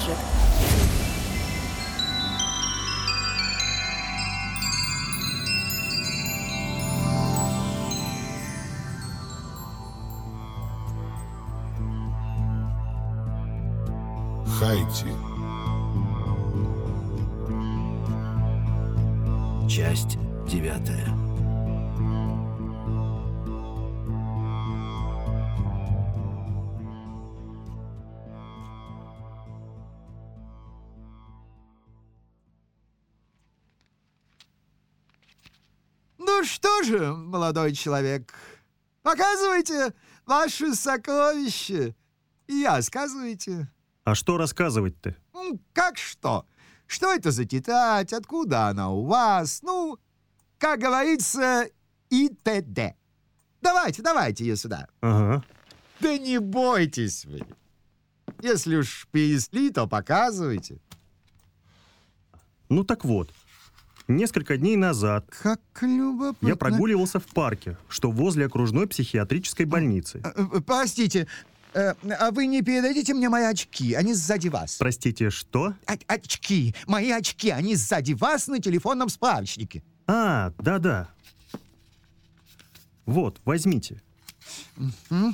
гаджет. Хайти. Часть девятая. Ну что же, молодой человек, показывайте ваши сокровища и рассказывайте. А что рассказывать-то? Ну, как что? Что это за тетрадь? Откуда она у вас? Ну, как говорится, и т.д. Давайте, давайте ее сюда. Ага. Да не бойтесь вы. Если уж пересли, то показывайте. Ну так вот. Несколько дней назад Как любопытно. я прогуливался в парке, что возле окружной психиатрической больницы. Э, э, Простите, э, а вы не передадите мне мои очки? Они сзади вас. Простите, что? О- очки, мои очки, они сзади вас на телефонном справочнике. А, да-да. Вот, возьмите. Э,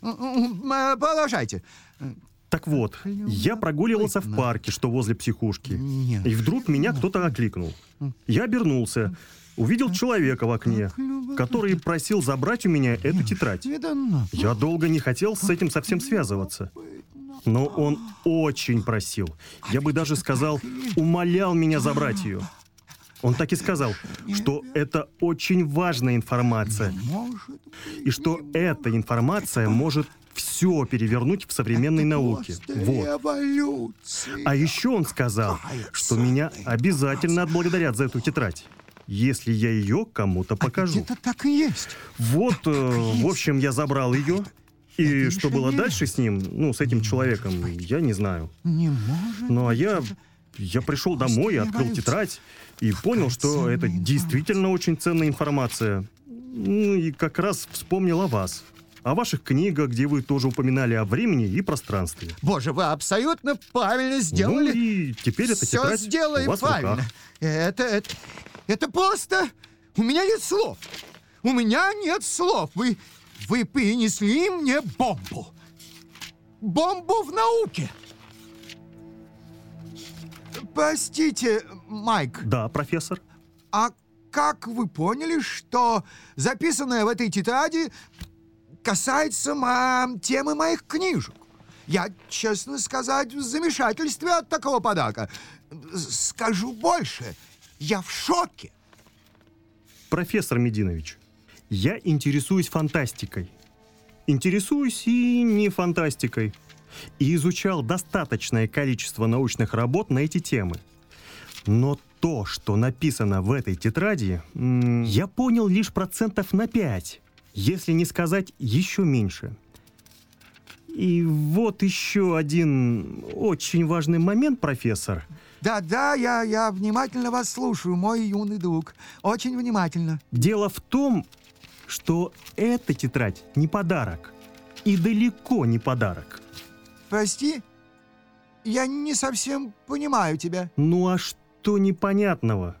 Продолжайте. Так вот, я прогуливался в парке, что возле психушки. И вдруг меня кто-то окликнул. Я обернулся, увидел человека в окне, который просил забрать у меня эту тетрадь. Я долго не хотел с этим совсем связываться. Но он очень просил. Я бы даже сказал, умолял меня забрать ее. Он так и сказал, что это очень важная информация, и что эта информация может все перевернуть в современной науке. просто Вот. революция. А еще он сказал, что меня обязательно отблагодарят за эту тетрадь, если я ее кому-то покажу. Это так и есть. Вот, э, в общем, я забрал ее. И Это что было мешает. дальше с ним, ну, с этим человеком, я не знаю. Не может. Ну, а я, я пришел домой и открыл тетрадь и понял, что это действительно очень ценная информация. Ну, и как раз вспомнил о вас. О ваших книгах, где вы тоже упоминали о времени и пространстве. Боже, вы абсолютно правильно Ну сделали. и теперь эта Все сделаем у вас правильно. Это, это, это просто... У меня нет слов. У меня нет слов. Вы, вы принесли мне бомбу. Бомбу в науке. Простите, Майк, Да, профессор. а как вы поняли, что записанное в этой тетради касается ма- темы моих книжек? Я, честно сказать, в замешательстве от такого подарка. Скажу больше, я в шоке. Профессор Мединович, я интересуюсь фантастикой. Интересуюсь и не фантастикой. И изучал достаточное количество научных работ на эти темы. Но то, что написано в этой тетради, я понял лишь процентов на 5, если не сказать еще меньше. И вот еще один очень важный момент, профессор. Да-да, я, я внимательно вас слушаю, мой юный друг. Очень внимательно. Дело в том, что эта тетрадь не подарок. И далеко не подарок. Прости, я не совсем понимаю тебя. Ну а что непонятного?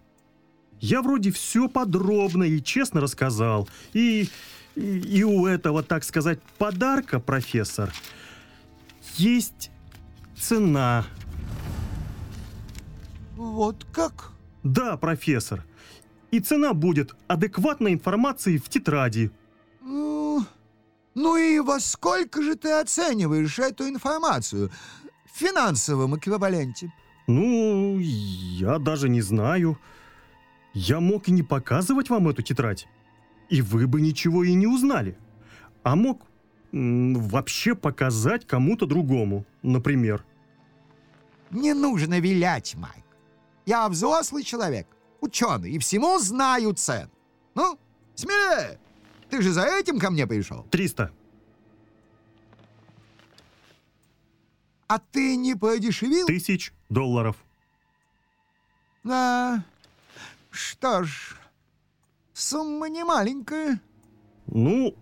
Я вроде все подробно и честно рассказал. И, и, у этого, так сказать, подарка, профессор, есть цена. Вот как? Да, профессор. И цена будет адекватной информации в тетради. Ну, ну и во сколько же ты оцениваешь эту информацию в финансовом эквиваленте? Ну, я даже не знаю. Я мог и не показывать вам эту тетрадь. И вы бы ничего и не узнали. А мог вообще показать кому-то другому, например. Не нужно вилять, Майк. Я взрослый человек, ученый, и всему знаю цен. Ну, смелее! Ты же за этим ко мне пришел. 300. А ты не подешевил? Тысяч долларов. Да. Что ж, сумма не маленькая. Ну,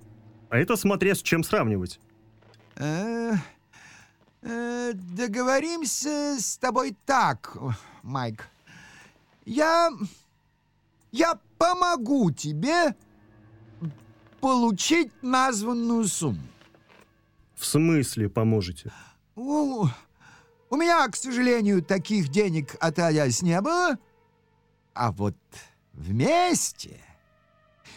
а это смотря с чем сравнивать. Э, Э, договоримся с тобой так, Майк. Я... Я помогу тебе получить названную сумму. В смысле поможете? У, у меня, к сожалению, таких денег отродясь не было. А вот вместе...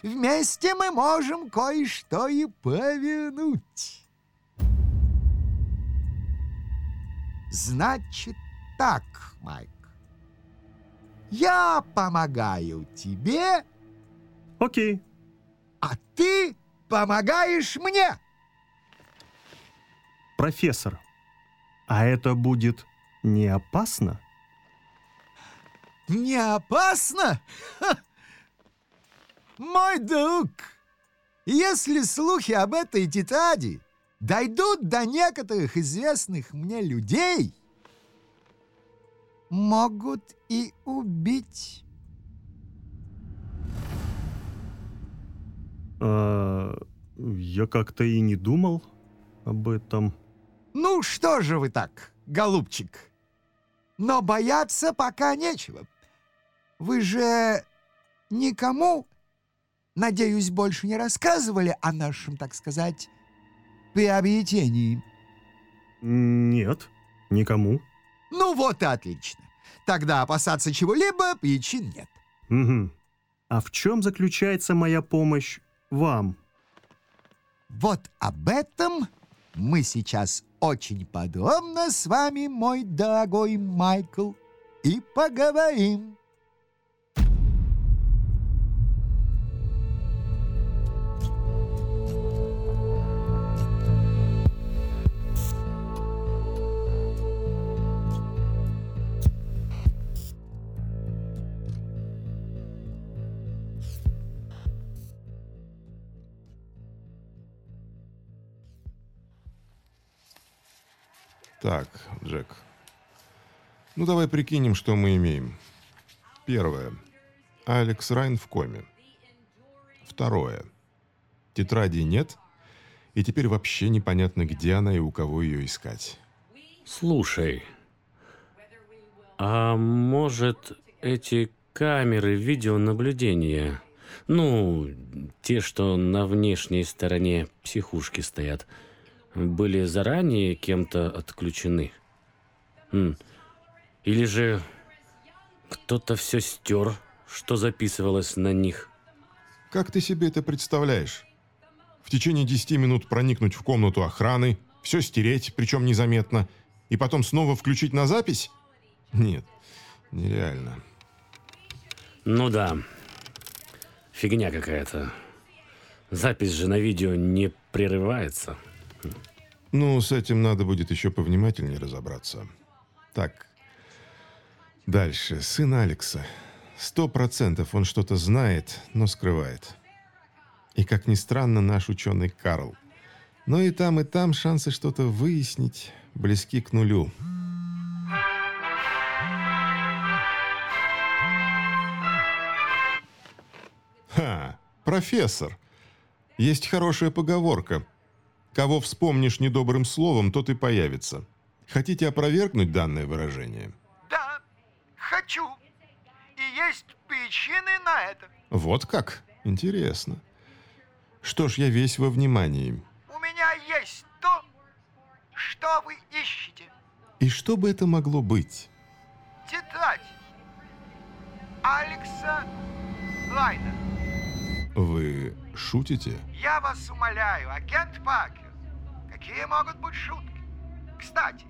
Вместе мы можем кое-что и повернуть. Значит так, Майк. Я помогаю тебе, Окей. а ты помогаешь мне. Профессор, а это будет не опасно? Не опасно? Ха! Мой друг, если слухи об этой тетради дойдут до некоторых известных мне людей, могут и убить. А, я как-то и не думал об этом. Ну что же вы так, голубчик? Но бояться пока нечего. Вы же никому, надеюсь, больше не рассказывали о нашем, так сказать, приобретении. Нет, никому. Ну вот и отлично. Тогда опасаться чего-либо причин нет. Мгм. А в чем заключается моя помощь вам? Вот об этом мы сейчас очень подробно с вами, мой дорогой Майкл, и поговорим. Так, Джек. Ну, давай прикинем, что мы имеем. Первое. Алекс Райн в коме. Второе. Тетради нет, и теперь вообще непонятно, где она и у кого ее искать. Слушай, а может эти камеры видеонаблюдения, ну, те, что на внешней стороне психушки стоят, были заранее кем-то отключены? М. Или же кто-то все стер, что записывалось на них? Как ты себе это представляешь? В течение 10 минут проникнуть в комнату охраны, все стереть, причем незаметно, и потом снова включить на запись? Нет, нереально. Ну да, фигня какая-то. Запись же на видео не прерывается. Ну, с этим надо будет еще повнимательнее разобраться. Так, дальше. Сын Алекса. Сто процентов он что-то знает, но скрывает. И, как ни странно, наш ученый Карл. Но и там, и там шансы что-то выяснить близки к нулю. Ха, профессор. Есть хорошая поговорка. Кого вспомнишь недобрым словом, тот и появится. Хотите опровергнуть данное выражение? Да, хочу. И есть причины на это. Вот как? Интересно. Что ж, я весь во внимании. У меня есть то, что вы ищете. И что бы это могло быть? Тетрадь Алекса Лайна. Вы шутите? Я вас умоляю, агент Паркер, какие могут быть шутки? Кстати,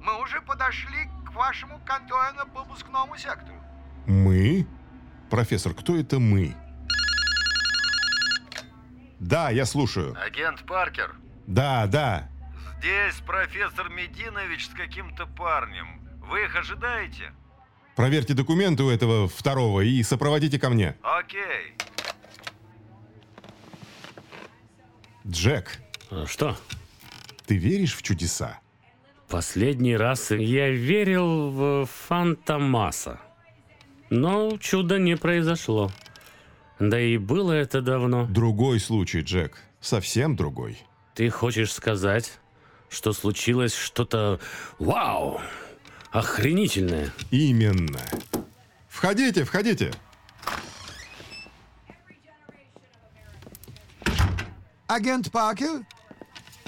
мы уже подошли к вашему контрольно-пропускному сектору. Мы? Профессор, кто это мы? Да, я слушаю. Агент Паркер, Да, да. здесь профессор Мединович с каким-то парнем. Вы их ожидаете? Проверьте документы у этого второго и сопроводите ко мне. Окей. Джек, А Что? ты веришь в чудеса? Последний раз я верил в Фантомаса. Но чуда не произошло. Да и было это давно. Другой случай, Джек. Совсем другой. Ты хочешь сказать, что случилось что-то вау, охренительное. Именно. Входите, входите. Агент Паркер?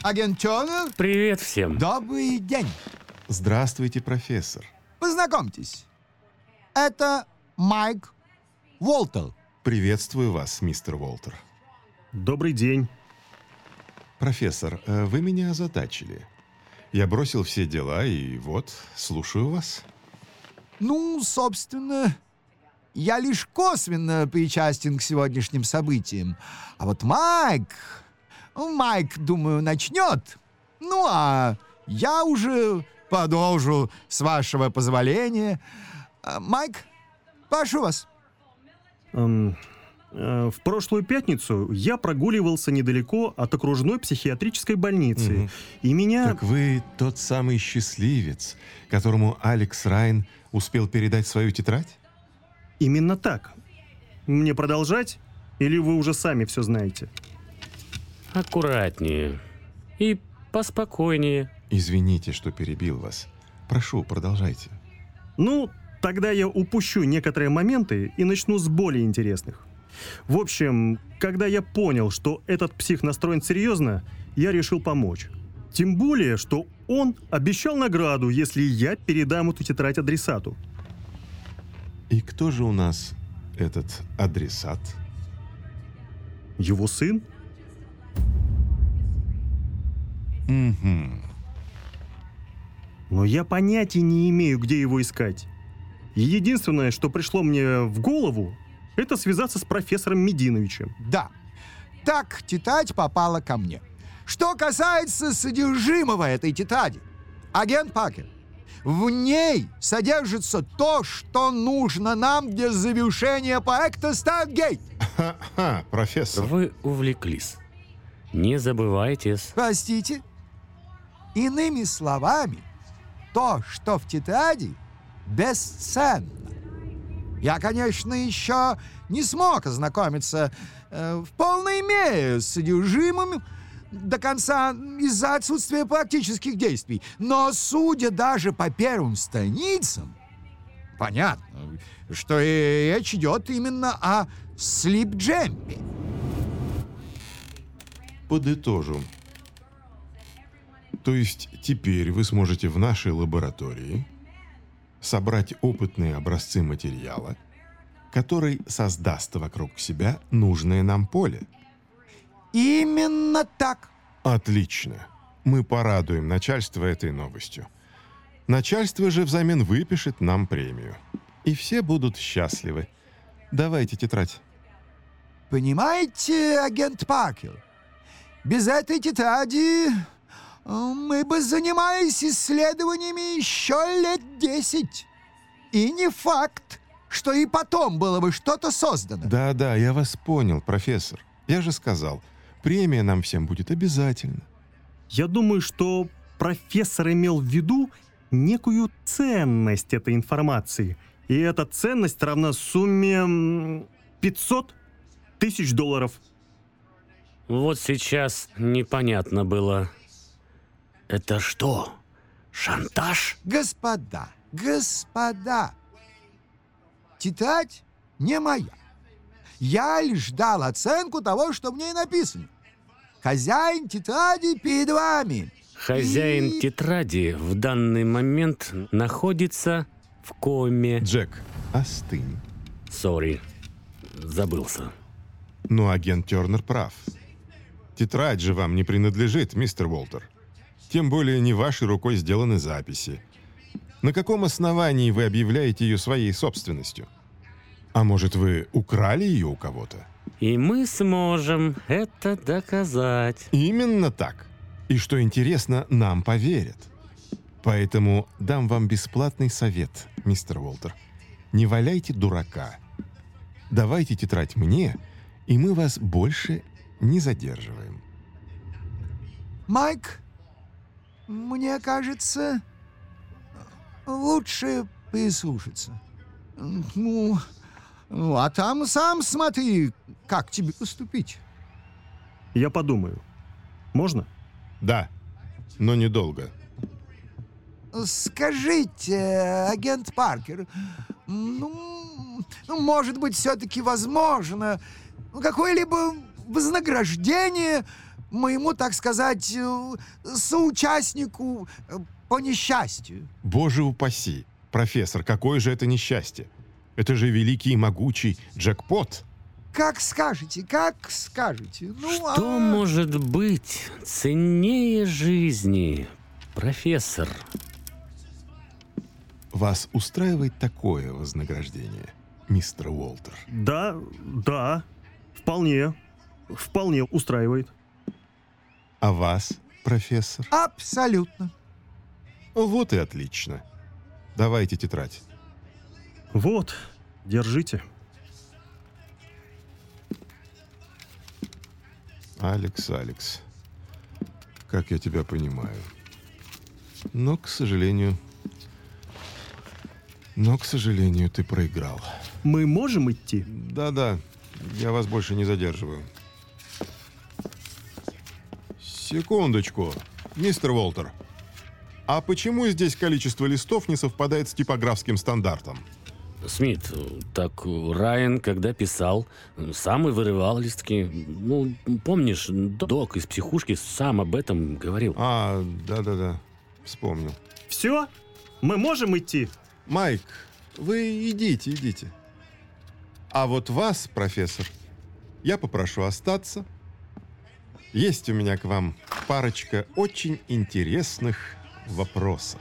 Агент Тернер? Привет всем. Добрый день. Здравствуйте, профессор. Познакомьтесь. Это Майк Уолтер. Приветствую вас, мистер Уолтер. Добрый день. Профессор, э, вы меня озадачили. Я бросил все дела и вот, слушаю вас. Ну, собственно, я лишь косвенно причастен к сегодняшним событиям. А вот Майк... Майк, думаю, начнет. Ну, а я уже продолжу, с вашего позволения. А, Майк, прошу вас. Э, в прошлую пятницу я прогуливался недалеко от окружной психиатрической больницы. Мгм. И меня... Так вы тот самый счастливец, которому Алекс Райн успел передать свою тетрадь? Именно так. Мне продолжать? Или вы уже сами все знаете? Аккуратнее. И поспокойнее. Извините, что перебил вас. Прошу, продолжайте. Ну, тогда я упущу некоторые моменты и начну с более интересных. В общем, когда я понял, что этот псих настроен серьезно, я решил помочь. Тем более, что он обещал награду, если я передам эту тетрадь адресату. И кто же у нас этот адресат? Его сын? Угу. Но я понятия не имею, где его искать. Единственное, что пришло мне в голову, это связаться с профессором Мединовичем. Да, так тетрадь попала ко мне. Что касается содержимого этой тетради, агент Паркер, в ней содержится то, что нужно нам для завершения проекта Stargate. Ха-ха, профессор. Вы увлеклись. Не забывайтесь. Простите? Иными словами, то, что в тетради, бесценно. Я, конечно, еще не смог ознакомиться э, в полной мере с содержимым до конца из-за отсутствия практических действий. Но, судя даже по первым страницам, понятно, что и речь идет именно о слип-джемпе. Подытожу. То есть теперь вы сможете в нашей лаборатории собрать опытные образцы материала, который создаст вокруг себя нужное нам поле. Именно так. Отлично. Мы порадуем начальство этой новостью. Начальство же взамен выпишет нам премию. И все будут счастливы. Давайте тетрадь. Понимаете, агент Паркер, без этой тетради мы бы занимались исследованиями еще лет десять. И не факт, что и потом было бы что-то создано. Да-да, я вас понял, профессор. Я же сказал, премия нам всем будет обязательно. Я думаю, что профессор имел в виду некую ценность этой информации. И эта ценность равна сумме м, 500 тысяч долларов. Вот сейчас непонятно было. Это что? Шантаж? Господа, господа, тетрадь не моя. Я лишь дал оценку того, что в ней написано. Хозяин тетради перед вами. Хозяин И- тетради в данный момент находится в коме. Джек, остынь. Сори, забылся. Но агент Тернер прав. Тетрадь же вам не принадлежит, мистер Уолтер. Тем более не вашей рукой сделаны записи. На каком основании вы объявляете ее своей собственностью? А может, вы украли ее у кого-то? И мы сможем это доказать. Именно так. И что интересно, нам поверят. Поэтому дам вам бесплатный совет, мистер Уолтер. Не валяйте дурака. Давайте тетрадь мне, и мы вас больше не задерживаем. Майк, мне кажется, лучше прислушаться. Ну, ну, а там сам смотри, как тебе поступить. Я подумаю. Можно? Да, но недолго. Скажите, агент Паркер, ну, ну, может быть, все-таки возможно ну, какое-либо вознаграждение моему, так сказать, э, соучастнику э, по несчастью? Боже упаси! Профессор, какое же это несчастье? Это же великий и могучий джекпот. Как скажете, как скажете. Ну, Что а- может быть ценнее жизни, профессор? Вас устраивает такое вознаграждение, мистер Уолтер? Да, да, вполне, вполне устраивает. А вас, профессор? Абсолютно. Вот и отлично. Давайте тетрадь. Вот, держите. Алекс, Алекс, как я тебя понимаю. Но, к сожалению... Но, к сожалению, ты проиграл. Мы можем идти? Да-да, я вас больше не задерживаю. Секундочку, мистер Уолтер. А почему здесь количество листов не совпадает с типографским стандартом? Смит, так Райан, когда писал, сам и вырывал листки. Ну, помнишь, док из психушки сам об этом говорил. А, да-да-да, вспомнил. Все? Мы можем идти? Майк, вы идите, идите. А вот вас, профессор, я попрошу остаться. Есть у меня к вам парочка очень интересных вопросов.